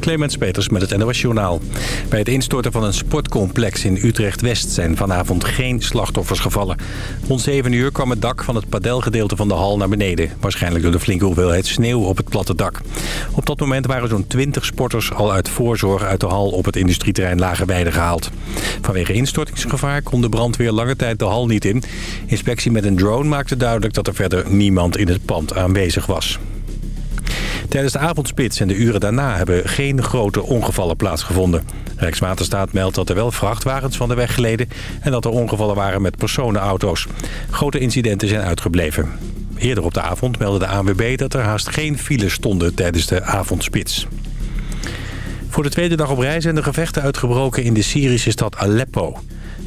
Clemens Peters met het NOS Journaal. Bij het instorten van een sportcomplex in Utrecht-West zijn vanavond geen slachtoffers gevallen. Rond 7 uur kwam het dak van het padelgedeelte van de hal naar beneden. Waarschijnlijk door de flinke hoeveelheid sneeuw op het platte dak. Op dat moment waren zo'n 20 sporters al uit voorzorg uit de hal op het industrieterrein Lagerweide gehaald. Vanwege instortingsgevaar kon de brandweer lange tijd de hal niet in. Inspectie met een drone maakte duidelijk dat er verder niemand in het pand aanwezig was. Tijdens de avondspits en de uren daarna hebben geen grote ongevallen plaatsgevonden. Rijkswaterstaat meldt dat er wel vrachtwagens van de weg gleden... en dat er ongevallen waren met personenauto's. Grote incidenten zijn uitgebleven. Eerder op de avond meldde de ANWB dat er haast geen files stonden tijdens de avondspits. Voor de tweede dag op reis zijn de gevechten uitgebroken in de Syrische stad Aleppo.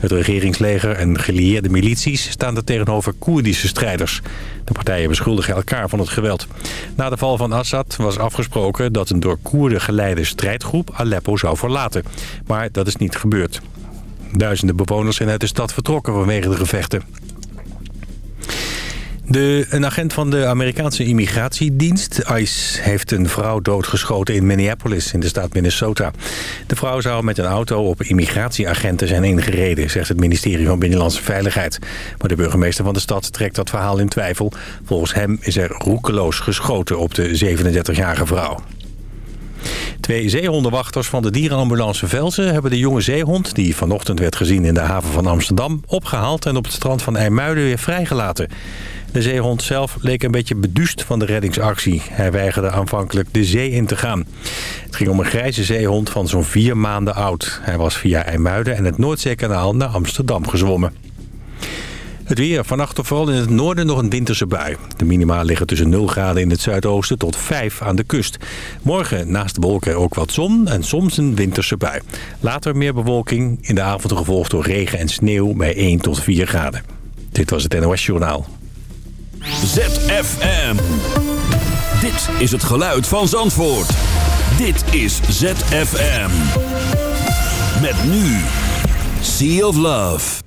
Het regeringsleger en gelieerde milities staan er tegenover Koerdische strijders. De partijen beschuldigen elkaar van het geweld. Na de val van Assad was afgesproken dat een door Koerden geleide strijdgroep Aleppo zou verlaten. Maar dat is niet gebeurd. Duizenden bewoners zijn uit de stad vertrokken vanwege de gevechten. De, een agent van de Amerikaanse immigratiedienst, ICE, heeft een vrouw doodgeschoten in Minneapolis in de staat Minnesota. De vrouw zou met een auto op immigratieagenten zijn ingereden, zegt het ministerie van Binnenlandse Veiligheid. Maar de burgemeester van de stad trekt dat verhaal in twijfel. Volgens hem is er roekeloos geschoten op de 37-jarige vrouw. Twee zeehondenwachters van de dierenambulance Velsen hebben de jonge zeehond... die vanochtend werd gezien in de haven van Amsterdam... opgehaald en op het strand van IJmuiden weer vrijgelaten. De zeehond zelf leek een beetje beduust van de reddingsactie. Hij weigerde aanvankelijk de zee in te gaan. Het ging om een grijze zeehond van zo'n vier maanden oud. Hij was via IJmuiden en het Noordzeekanaal naar Amsterdam gezwommen. Het weer. Vannacht of vooral in het noorden nog een winterse bui. De minima liggen tussen 0 graden in het zuidoosten tot 5 aan de kust. Morgen naast de wolken ook wat zon en soms een winterse bui. Later meer bewolking. In de avond gevolgd door regen en sneeuw bij 1 tot 4 graden. Dit was het NOS Journaal. ZFM. Dit is het geluid van Zandvoort. Dit is ZFM. Met nu. Sea of Love.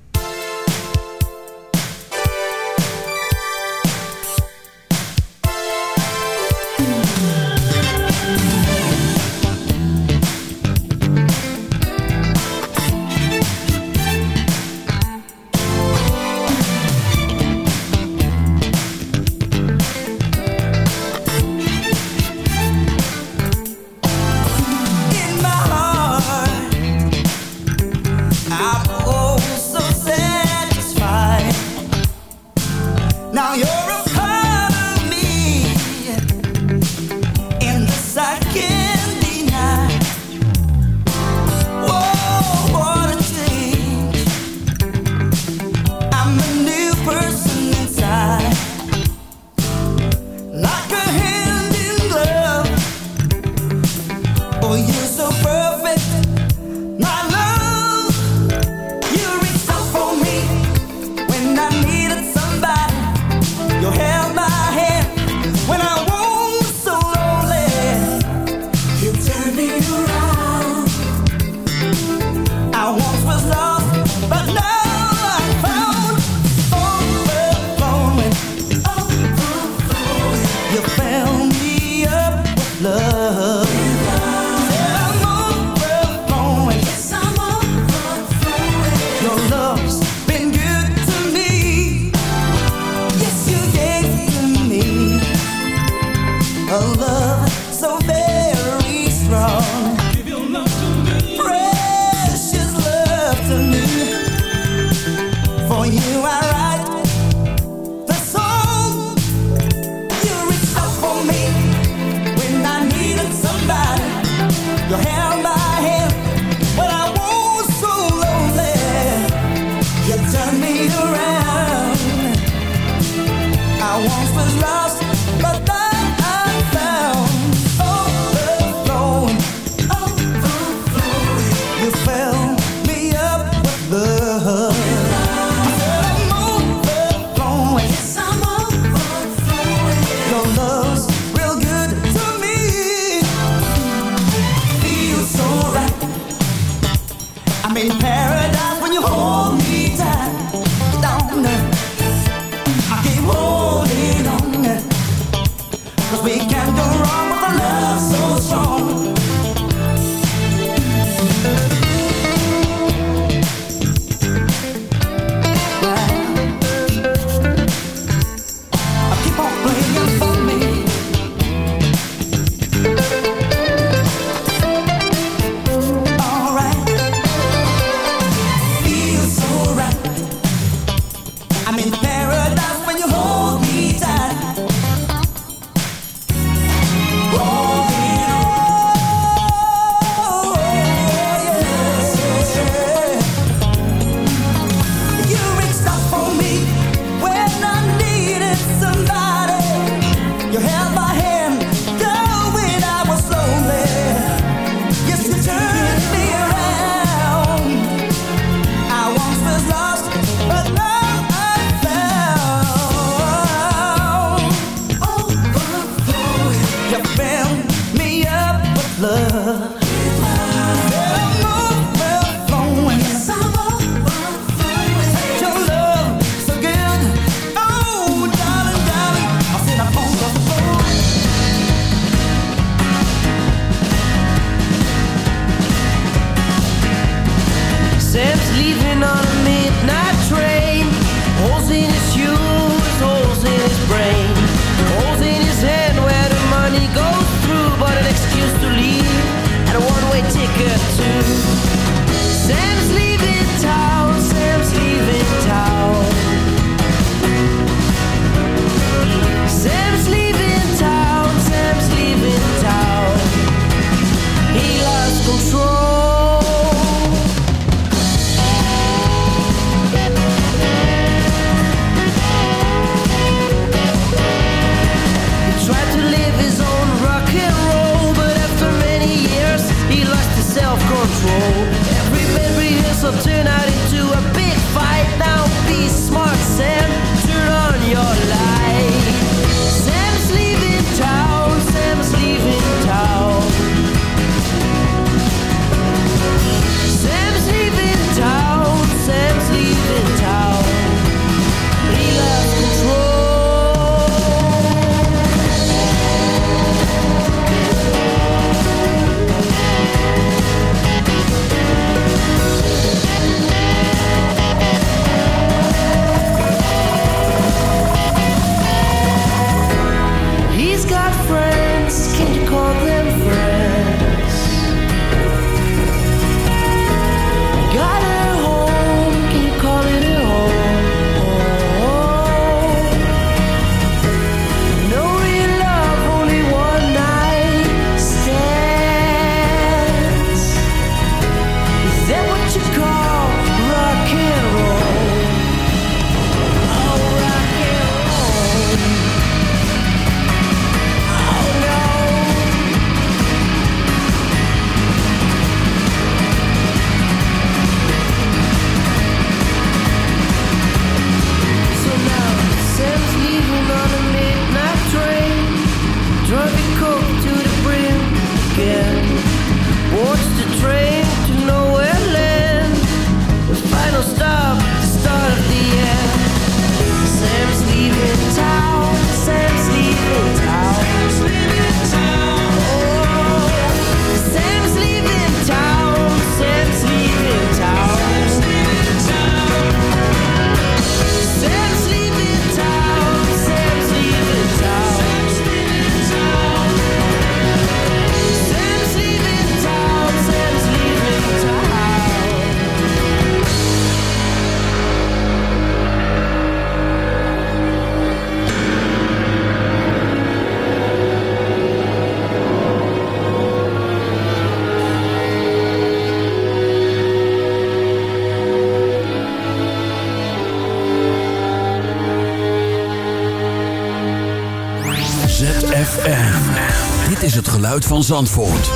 Van Zandvoort.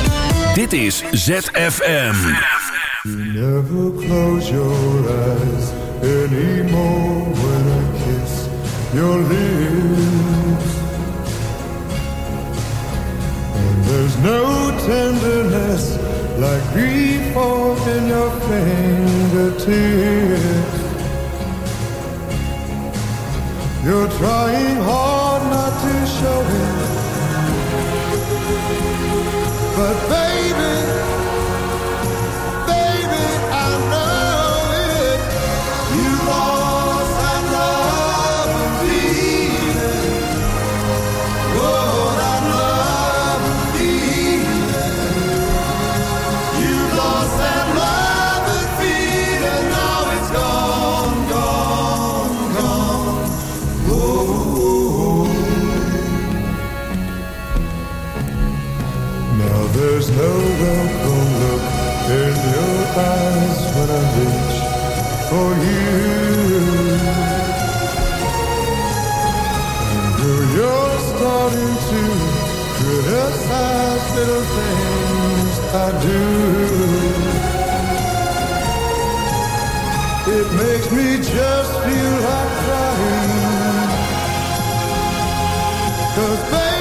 Dit is ZFM. You never close your eyes anymore when I kiss your lips. And there's no tenderness like grief in your fingertips. You're trying hard not to show it. But baby for you. And you're starting to criticize little things I do. It makes me just feel like crying. Cause baby,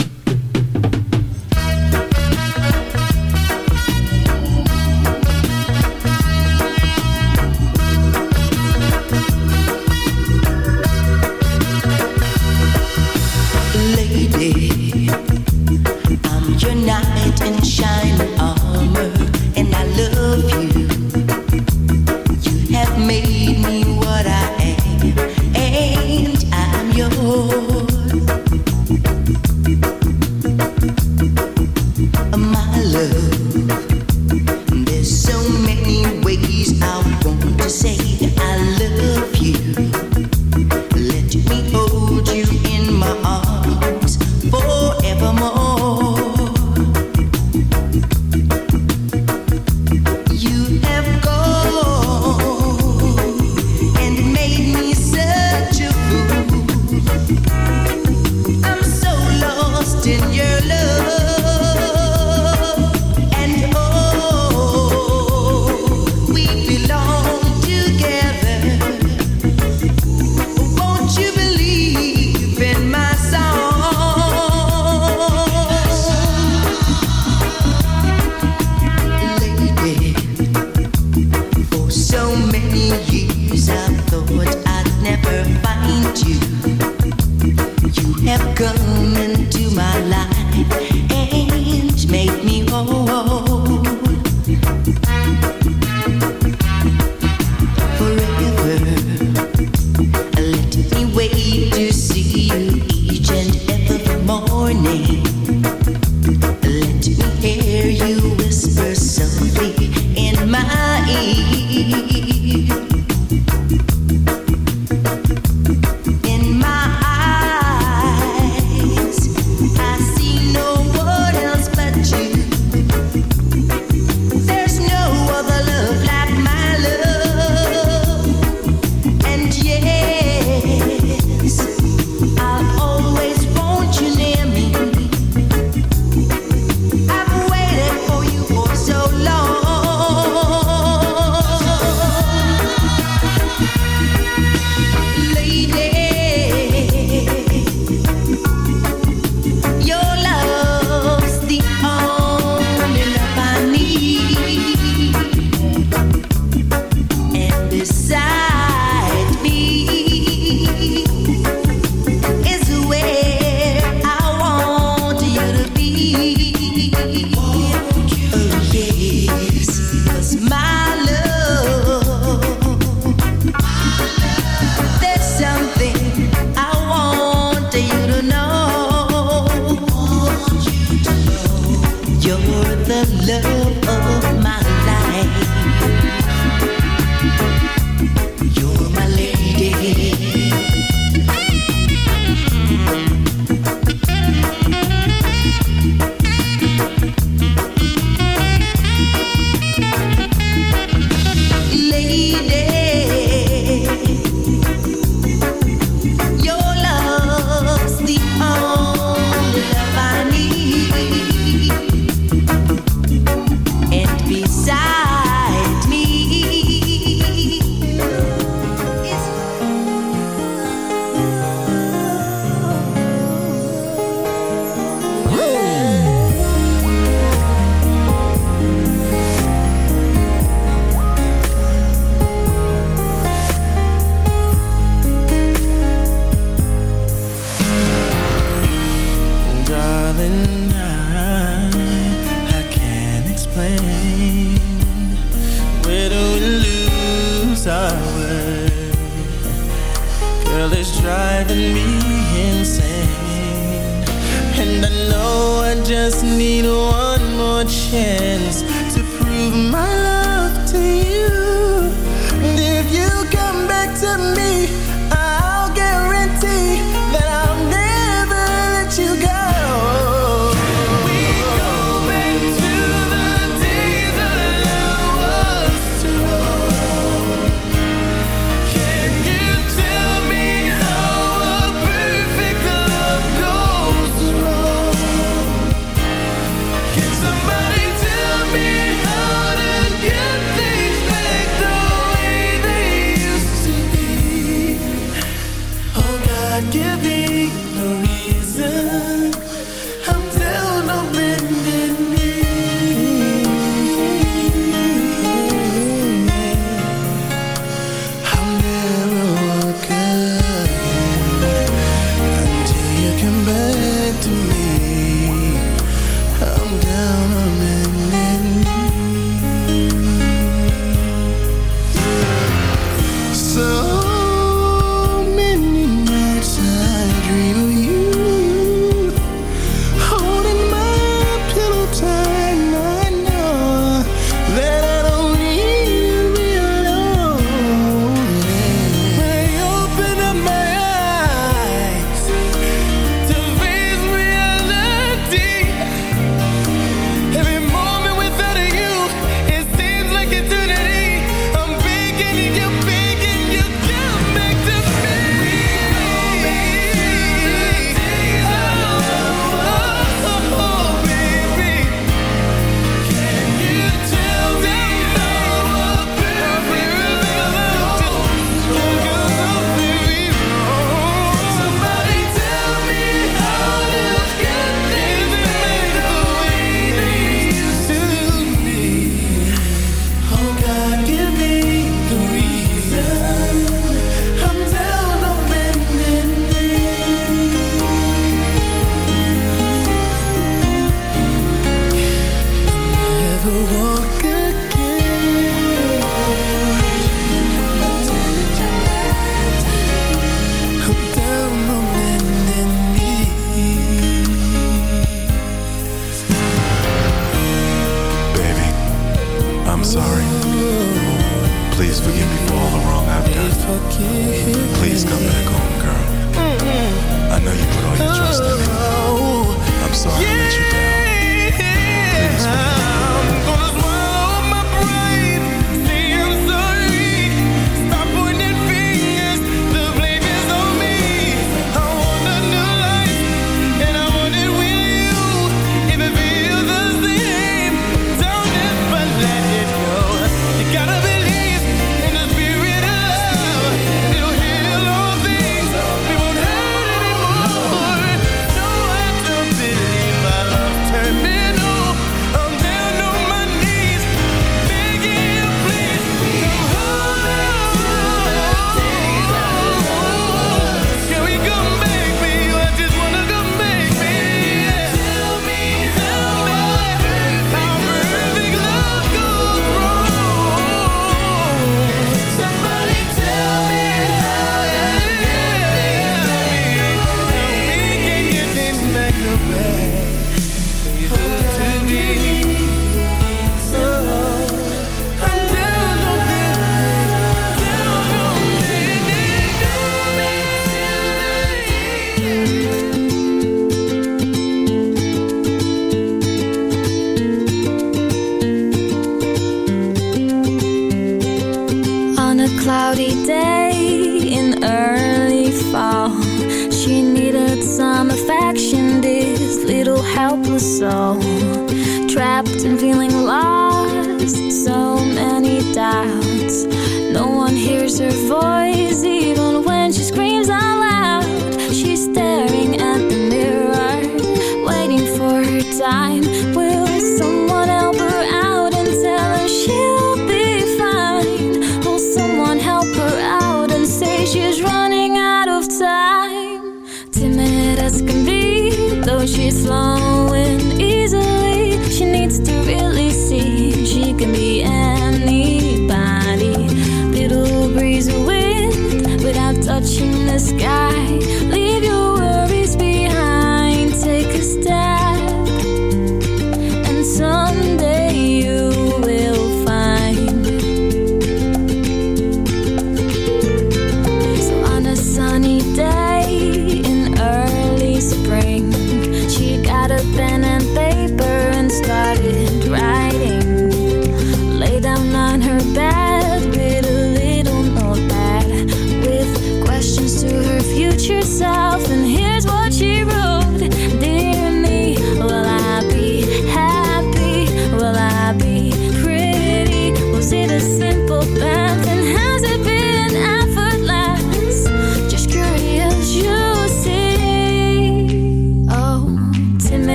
minutes long.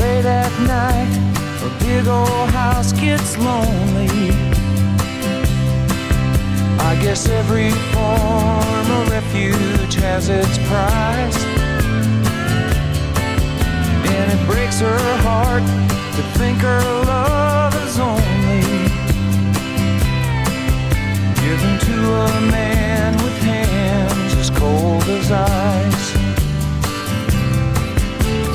Late at night, a big old house gets lonely. I guess every form of refuge has its price. And it breaks her heart to think her love is only given to a man with hands as cold as ice.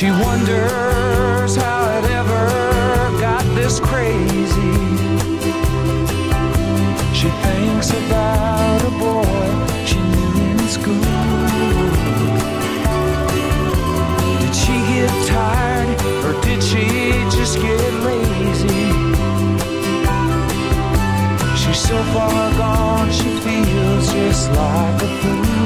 She wonders how it ever got this crazy. She thinks about a boy she knew in school. Did she get tired or did she just get lazy? She's so far gone, she feels just like a fool.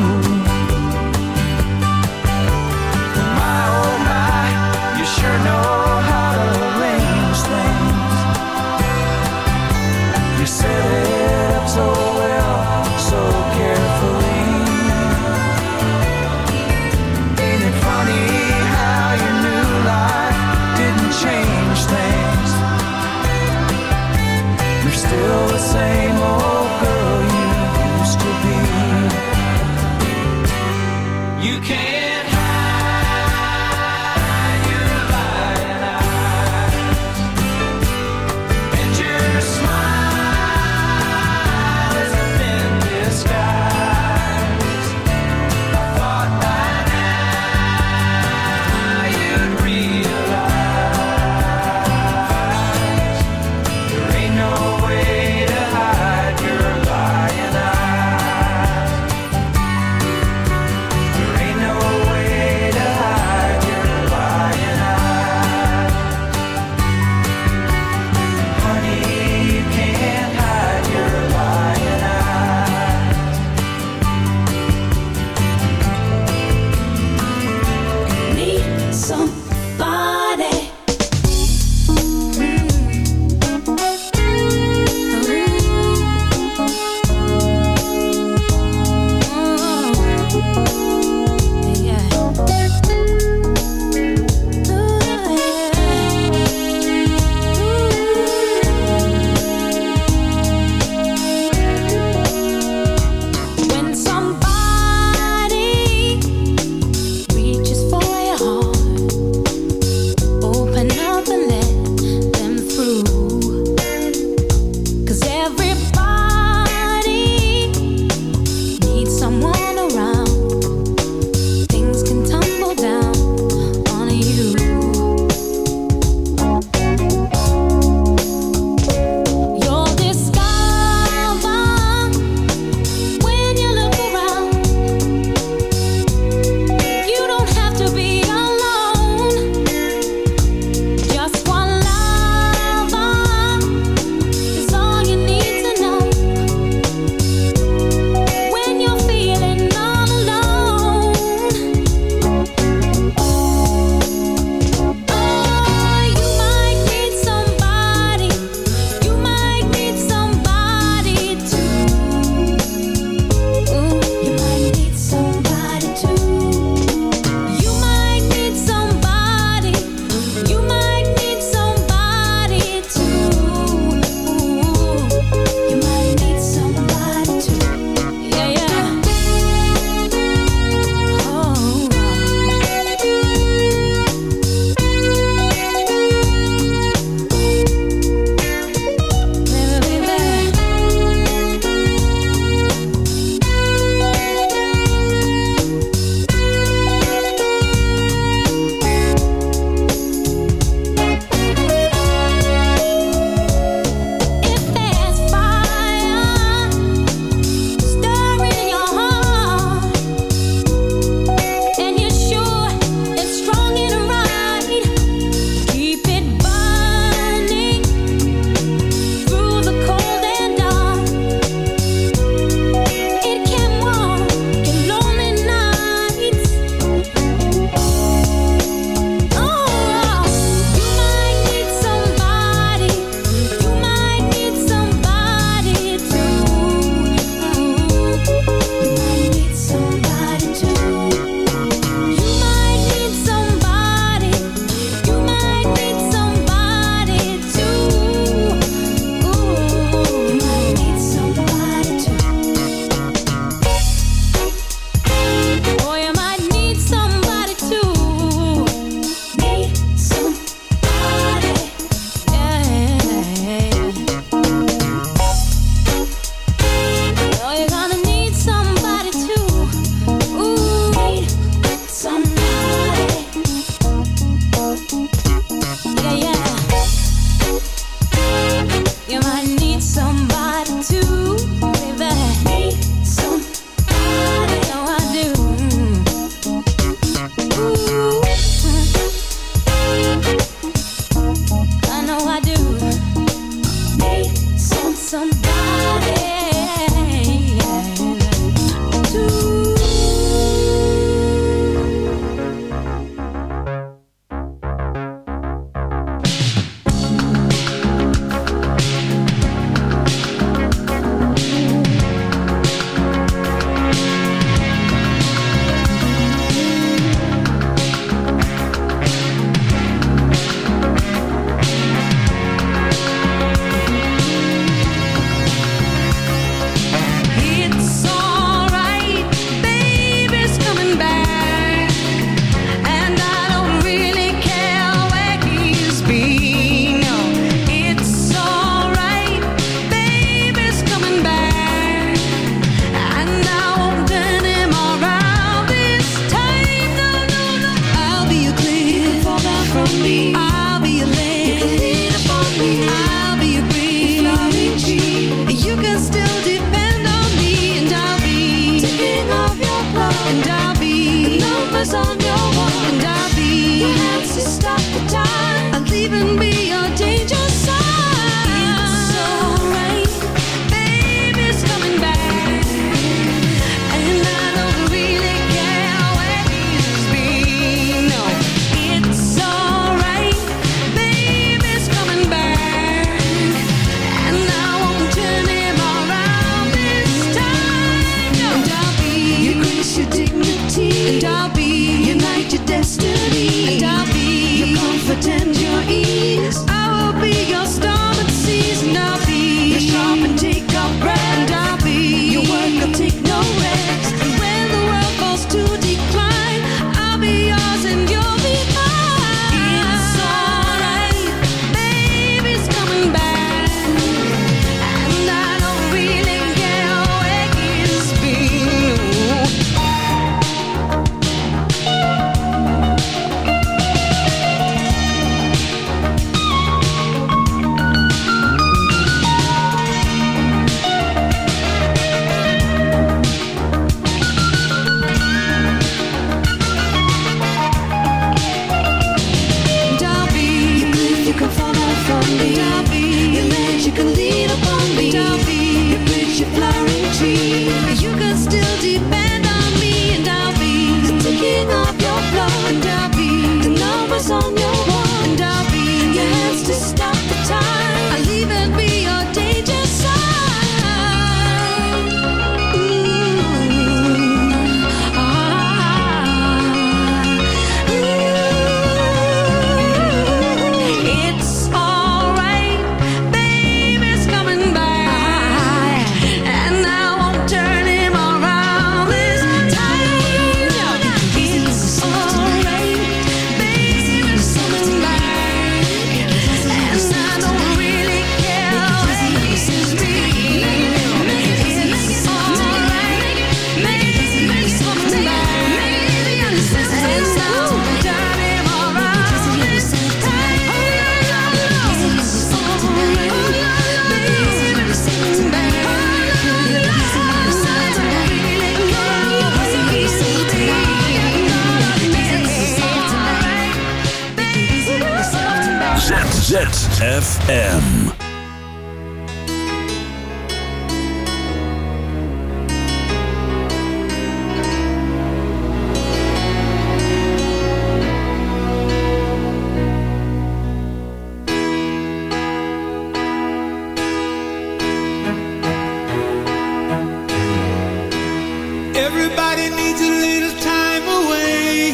Everybody needs a little time away.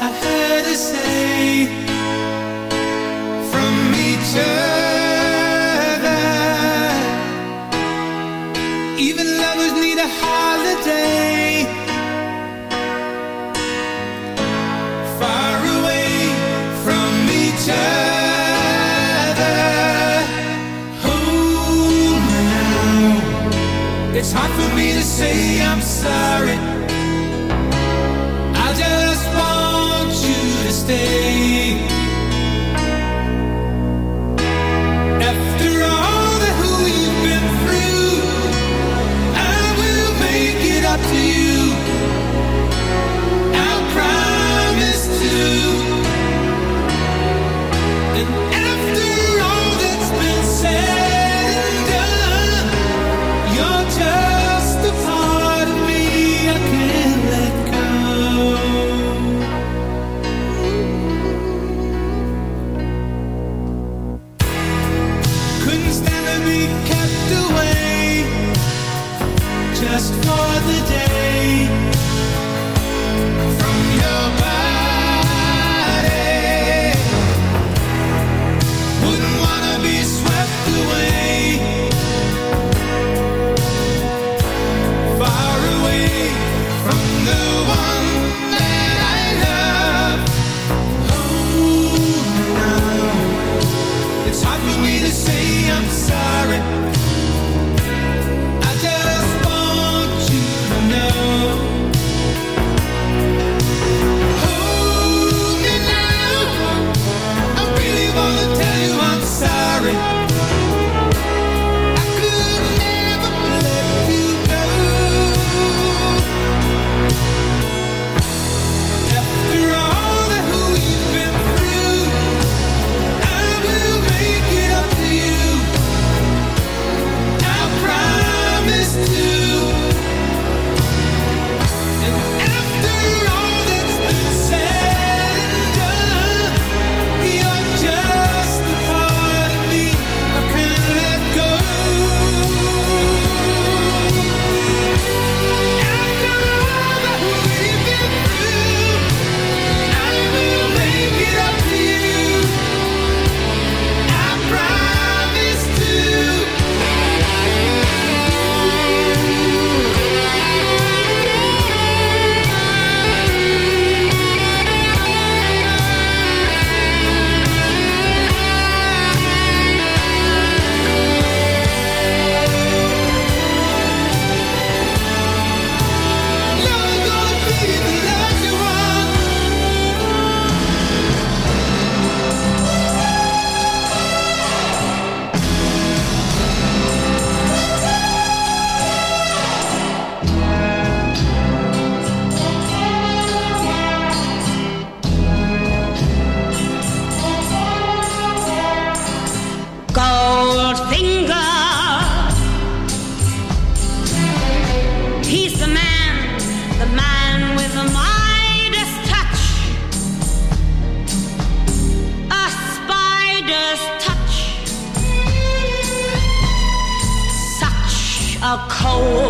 I heard her say. say I'm sorry. Oh.